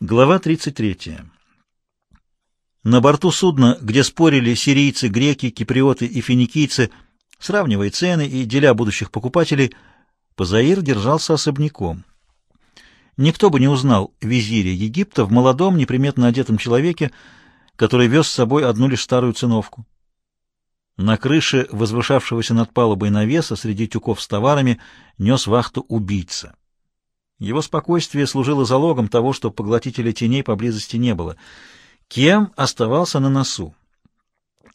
Глава 33. На борту судна, где спорили сирийцы, греки, киприоты и финикийцы, сравнивая цены и деля будущих покупателей, Пазаир держался особняком. Никто бы не узнал визиря Египта в молодом, неприметно одетом человеке, который вез с собой одну лишь старую циновку. На крыше возвышавшегося над палубой навеса среди тюков с товарами нес вахту убийца. Его спокойствие служило залогом того, что поглотителя теней поблизости не было. Кем оставался на носу?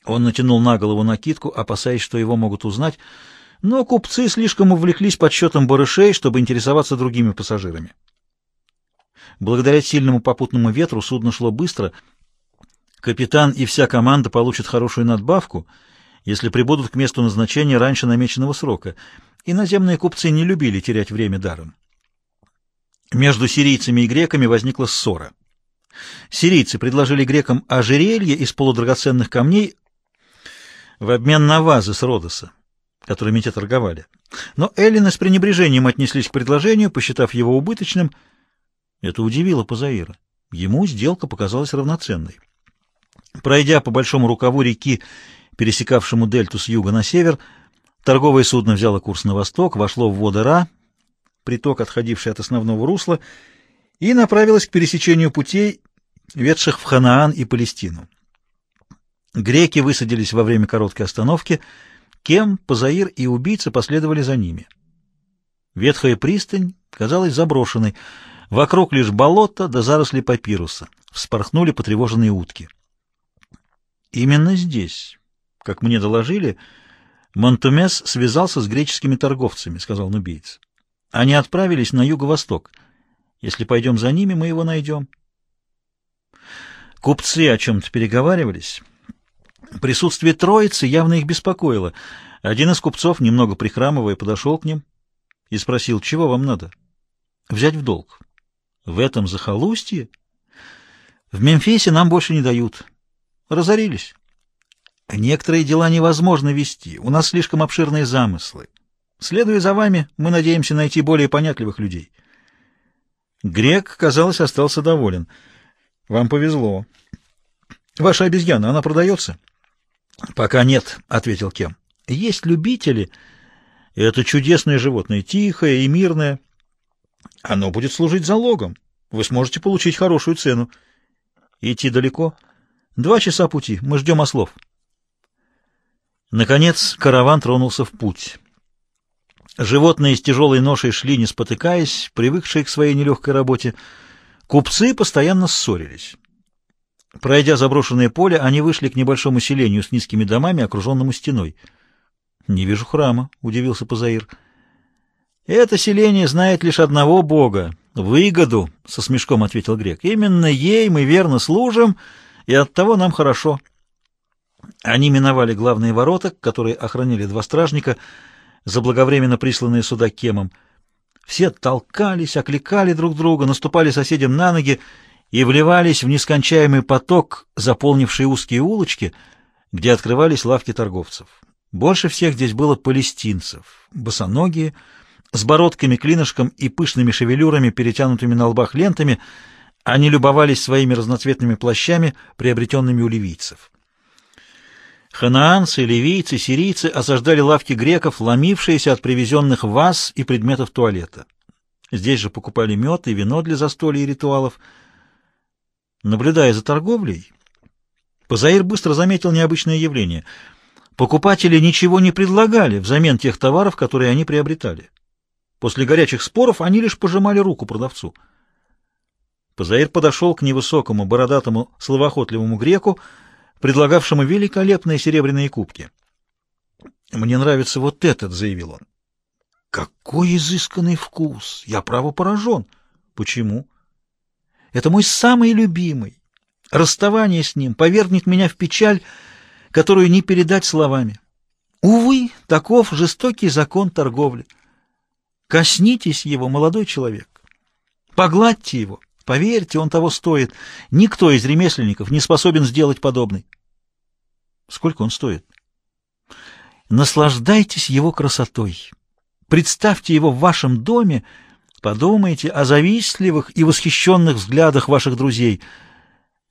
Он натянул на голову накидку, опасаясь, что его могут узнать, но купцы слишком увлеклись подсчетом барышей, чтобы интересоваться другими пассажирами. Благодаря сильному попутному ветру судно шло быстро. Капитан и вся команда получат хорошую надбавку, если прибудут к месту назначения раньше намеченного срока, и наземные купцы не любили терять время даром. Между сирийцами и греками возникла ссора. Сирийцы предложили грекам ожерелье из полудрагоценных камней в обмен на вазы с Родоса, которыми те торговали. Но эллины с пренебрежением отнеслись к предложению, посчитав его убыточным. Это удивило Пазаира. Ему сделка показалась равноценной. Пройдя по большому рукаву реки, пересекавшему дельту с юга на север, торговое судно взяло курс на восток, вошло в воды Ра, приток, отходивший от основного русла, и направилась к пересечению путей, ведших в Ханаан и Палестину. Греки высадились во время короткой остановки, Кем, Пазаир и убийцы последовали за ними. Ветхая пристань казалась заброшенной, вокруг лишь болото да заросли папируса, вспорхнули потревоженные утки. Именно здесь, как мне доложили, Монтумес связался с греческими торговцами, сказал нубиец. Они отправились на юго-восток. Если пойдем за ними, мы его найдем. Купцы о чем-то переговаривались. Присутствие троицы явно их беспокоило. Один из купцов, немного прихрамывая, подошел к ним и спросил, чего вам надо? Взять в долг. В этом захолустье? В Мемфисе нам больше не дают. Разорились. Некоторые дела невозможно вести. У нас слишком обширные замыслы. Следуя за вами, мы надеемся найти более понятливых людей. Грек, казалось, остался доволен. Вам повезло. Ваша обезьяна, она продается? Пока нет, ответил Кем. Есть любители. Это чудесное животное, тихое и мирное. Оно будет служить залогом. Вы сможете получить хорошую цену. Идти далеко? Два часа пути. Мы ждем ослов. Наконец караван тронулся в путь. Животные с тяжелой ношей шли, не спотыкаясь, привыкшие к своей нелегкой работе. Купцы постоянно ссорились. Пройдя заброшенное поле, они вышли к небольшому селению с низкими домами, окруженному стеной. «Не вижу храма», — удивился Пазаир. «Это селение знает лишь одного бога — выгоду», — со смешком ответил грек. «Именно ей мы верно служим, и оттого нам хорошо». Они миновали главные ворота, которые охраняли два стражника — заблаговременно присланные сюда Кемом. Все толкались, окликали друг друга, наступали соседям на ноги и вливались в нескончаемый поток, заполнивший узкие улочки, где открывались лавки торговцев. Больше всех здесь было палестинцев, босоногие, с бородками-клинышком и пышными шевелюрами, перетянутыми на лбах лентами, они любовались своими разноцветными плащами, приобретенными у ливийцев. Ханаанцы, ливийцы, сирийцы осаждали лавки греков, ломившиеся от привезенных ваз и предметов туалета. Здесь же покупали мед и вино для застолья и ритуалов. Наблюдая за торговлей, Пазаир быстро заметил необычное явление. Покупатели ничего не предлагали взамен тех товаров, которые они приобретали. После горячих споров они лишь пожимали руку продавцу. Пазаир подошел к невысокому, бородатому, словоохотливому греку, предлагавшему великолепные серебряные кубки. «Мне нравится вот этот», — заявил он. «Какой изысканный вкус! Я право поражен. Почему?» «Это мой самый любимый. Расставание с ним повергнет меня в печаль, которую не передать словами. Увы, таков жестокий закон торговли. Коснитесь его, молодой человек. Погладьте его. Поверьте, он того стоит. Никто из ремесленников не способен сделать подобный. Сколько он стоит? Наслаждайтесь его красотой. Представьте его в вашем доме, Подумайте о завистливых и восхищенных взглядах ваших друзей.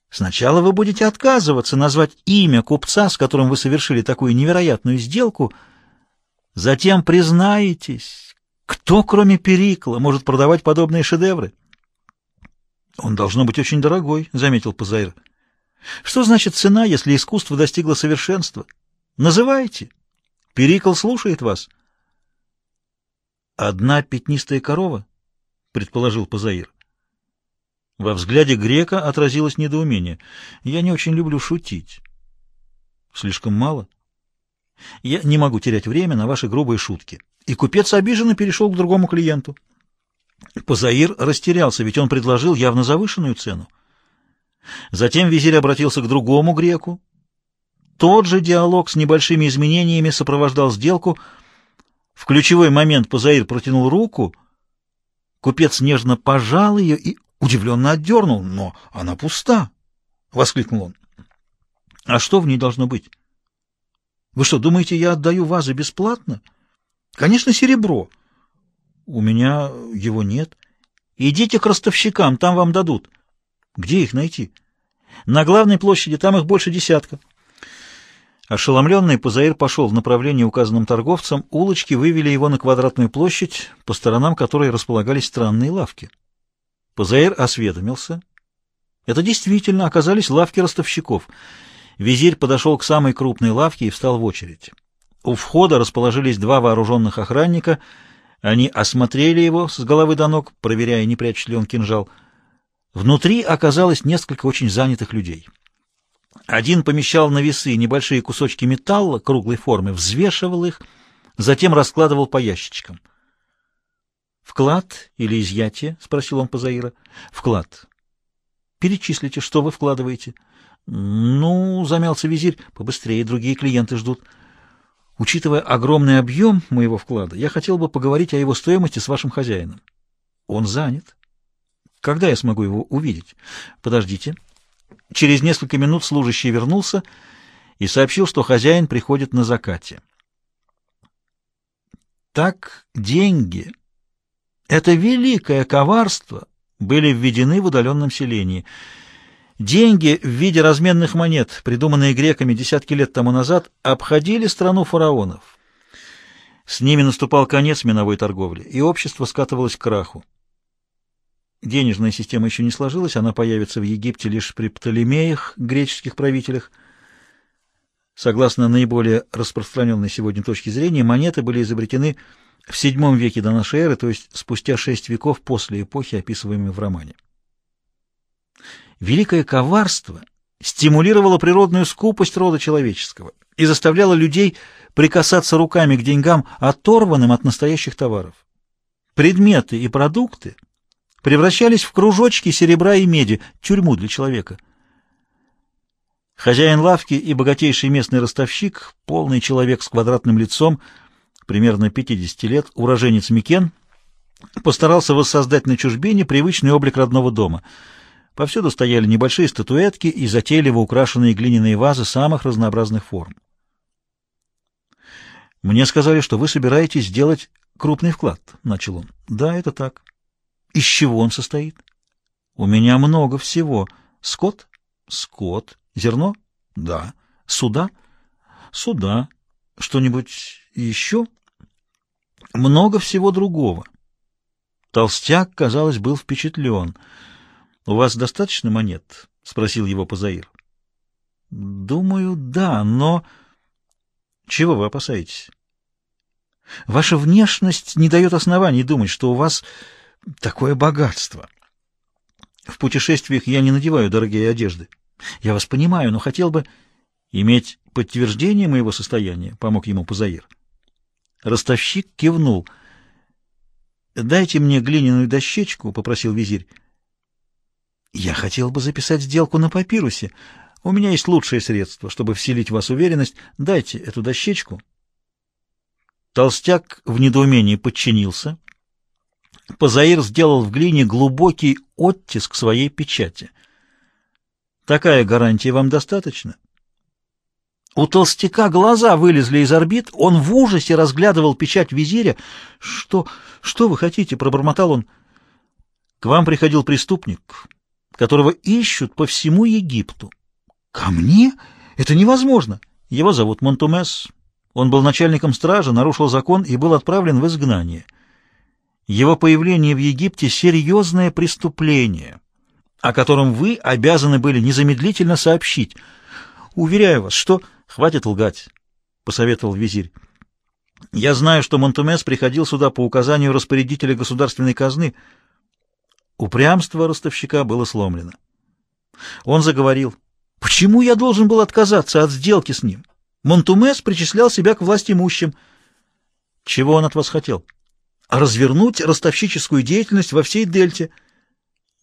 Сначала вы будете отказываться назвать имя купца, с которым вы совершили такую невероятную сделку, затем признаетесь, кто, кроме Перикла, может продавать подобные шедевры. «Он должно быть очень дорогой», — заметил Пазаир. «Что значит цена, если искусство достигло совершенства? Называйте. Перикл слушает вас». «Одна пятнистая корова?» — предположил Пазаир. Во взгляде грека отразилось недоумение. «Я не очень люблю шутить». «Слишком мало?» «Я не могу терять время на ваши грубые шутки». И купец обиженно перешел к другому клиенту. Позаир растерялся, ведь он предложил явно завышенную цену. Затем визирь обратился к другому греку. Тот же диалог с небольшими изменениями сопровождал сделку. В ключевой момент Позаир протянул руку. Купец нежно пожал ее и удивленно отдернул. «Но она пуста!» — воскликнул он. «А что в ней должно быть? Вы что, думаете, я отдаю вазы бесплатно? Конечно, серебро». У меня его нет. Идите к ростовщикам, там вам дадут. Где их найти? На главной площади, там их больше десятка. Ошеломленный Пузаир пошел в направлении, указанном торговцем. Улочки вывели его на квадратную площадь, по сторонам которой располагались странные лавки. Пузаир осведомился. Это действительно оказались лавки ростовщиков. Визирь подошел к самой крупной лавке и встал в очередь. У входа расположились два вооруженных охранника — они осмотрели его с головы до ног, проверяя, не прячет ли он кинжал. Внутри оказалось несколько очень занятых людей. Один помещал на весы небольшие кусочки металла круглой формы, взвешивал их, затем раскладывал по ящичкам. «Вклад или изъятие?» — спросил он Пазаира. «Вклад». «Перечислите, что вы вкладываете». «Ну, — замялся визирь, — побыстрее, другие клиенты ждут». Учитывая огромный объем моего вклада, я хотел бы поговорить о его стоимости с вашим хозяином. Он занят. Когда я смогу его увидеть? Подождите. Через несколько минут служащий вернулся и сообщил, что хозяин приходит на закате. Так деньги, это великое коварство, были введены в удаленном селении — Деньги в виде разменных монет, придуманные греками десятки лет тому назад, обходили страну фараонов. С ними наступал конец миновой торговли, и общество скатывалось к краху. Денежная система еще не сложилась, она появится в Египте лишь при Птолемеях, греческих правителях. Согласно наиболее распространенной сегодня точке зрения, монеты были изобретены в VII веке до эры, то есть спустя шесть веков после эпохи, описываемой в романе. Великое коварство стимулировало природную скупость рода человеческого и заставляло людей прикасаться руками к деньгам, оторванным от настоящих товаров. Предметы и продукты превращались в кружочки серебра и меди, тюрьму для человека. Хозяин лавки и богатейший местный ростовщик, полный человек с квадратным лицом, примерно 50 лет, уроженец Микен, постарался воссоздать на чужбине привычный облик родного дома — Повсюду стояли небольшие статуэтки и затейливо украшенные глиняные вазы самых разнообразных форм. «Мне сказали, что вы собираетесь сделать крупный вклад», — начал он. «Да, это так». «Из чего он состоит?» «У меня много всего. Скот?» «Скот. Зерно?» «Да». «Суда?» «Суда. Что-нибудь еще?» «Много всего другого». Толстяк, казалось, был впечатлен — «У вас достаточно монет?» — спросил его Пазаир. «Думаю, да, но...» «Чего вы опасаетесь?» «Ваша внешность не дает оснований думать, что у вас такое богатство. В путешествиях я не надеваю дорогие одежды. Я вас понимаю, но хотел бы иметь подтверждение моего состояния», — помог ему Пазаир. Ростовщик кивнул. «Дайте мне глиняную дощечку», — попросил визирь. Я хотел бы записать сделку на папирусе. У меня есть лучшее средство, чтобы вселить в вас уверенность. Дайте эту дощечку. Толстяк в недоумении подчинился. Позаир сделал в глине глубокий оттиск своей печати. Такая гарантия вам достаточно? У толстяка глаза вылезли из орбит, он в ужасе разглядывал печать визиря. «Что, что вы хотите?» — пробормотал он. «К вам приходил преступник, которого ищут по всему Египту». «Ко мне? Это невозможно!» «Его зовут Монтумес. Он был начальником стражи, нарушил закон и был отправлен в изгнание. Его появление в Египте — серьезное преступление, о котором вы обязаны были незамедлительно сообщить. Уверяю вас, что...» «Хватит лгать», — посоветовал визирь. «Я знаю, что Монтумес приходил сюда по указанию распорядителя государственной казны». Упрямство ростовщика было сломлено. Он заговорил. «Почему я должен был отказаться от сделки с ним? Монтумес причислял себя к власти имущим. Чего он от вас хотел? Развернуть ростовщическую деятельность во всей дельте.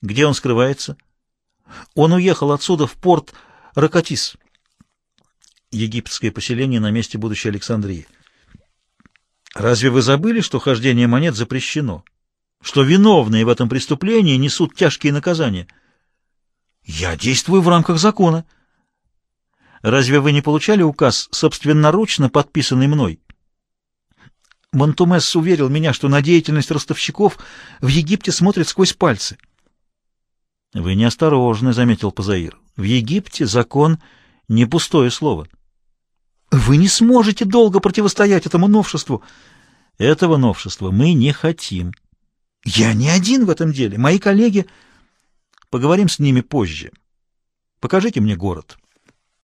Где он скрывается? Он уехал отсюда в порт Ракатис египетское поселение на месте будущей Александрии. Разве вы забыли, что хождение монет запрещено? Что виновные в этом преступлении несут тяжкие наказания? Я действую в рамках закона. Разве вы не получали указ, собственноручно подписанный мной? Монтумес уверил меня, что на деятельность ростовщиков в Египте смотрят сквозь пальцы. — Вы неосторожны, — заметил Пазаир. — В Египте закон — не пустое слово. Вы не сможете долго противостоять этому новшеству. Этого новшества мы не хотим. Я не один в этом деле. Мои коллеги... Поговорим с ними позже. Покажите мне город.